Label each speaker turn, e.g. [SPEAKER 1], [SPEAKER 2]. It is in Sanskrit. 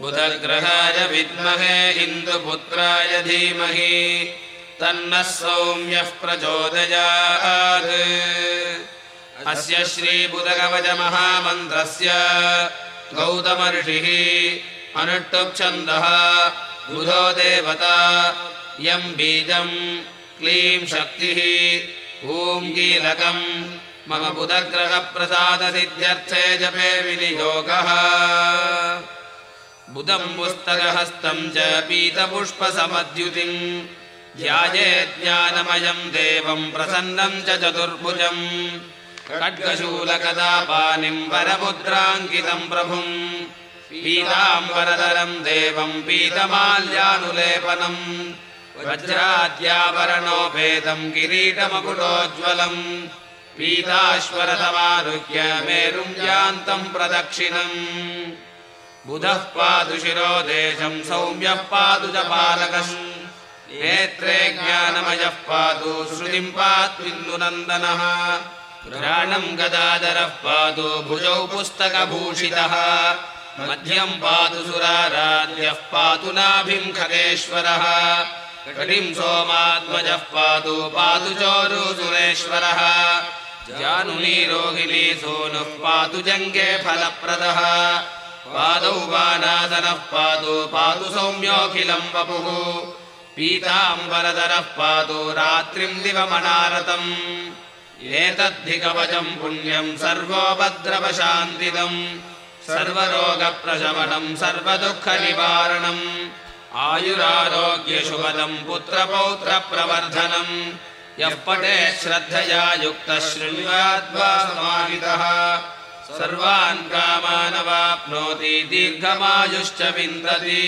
[SPEAKER 1] बुधग्रहाय विद्महे इन्दुपुत्राय धीमहि तन्नः सौम्यः प्रचोदयात्। अस्य श्रीबुधगवजमहामन्त्रस्य गौतमऋषिः अनुष्टुप्छन्दः बुधो देवता यम् बीजम् क्लीम् शक्तिः कीलकम् मम बुधग्रहप्रसादसिद्ध्यर्थे जपे विनियोगः। बुधम् पुस्तकहस्तम् च पीतपुष्पसमद्युतिम्। ध्याये ज्ञानमयम् देवम् प्रसन्नम् च चतुर्भुजम्। खड्गशूलकदापानिम् वरमुद्राङ्कितम् प्रभुम्। पीताम्बरधरम् देवम् पीतमाल्यानुलेपनम्। वज्राद्याभरणोपेतम् किरीटमकुटोज्ज्वलम् पीताश्वरतमारुह्य मेरुम् यान्तम् प्रदक्षिणम्। बुधः पादु शिरो देशम् सौम्यः पादु च पालकम् नेत्रे ज्ञानमयः पादु श्रुतिम् पात्विन्दुनन्दनः घ्राणम् गदादरः पादु भुजौ पुस्तकभूषितः। मध्यम् पातु सुराराध्यः पातु नाभिम् खगेश्वरः। कटिम् सोमात्मजः पातु पातु चोरु सुरेश्वरः जानुनी रोहिणी सोनुः पातु जङ्गे फलप्रदः। पादौ वानादनः पातु पातु सौम्योऽखिलम् वपुः। पीताम्बरधरः पातु रात्रिम् दिवमनारतम्। एतद्धिकवचम् पुण्यम् सर्वोपद्रवशान्तिदम्। सर्वरोगप्रशमनम् सर्वदुःखनिवारणम्। आयुरारोग्यशुभदम् पुत्रपौत्रप्रवर्धनम् यः पटे श्रद्धया युक्तः शृण्वाद्वा समाहितः। सर्वान् कामानवाप्नोति दीर्घमायुश्च विन्दति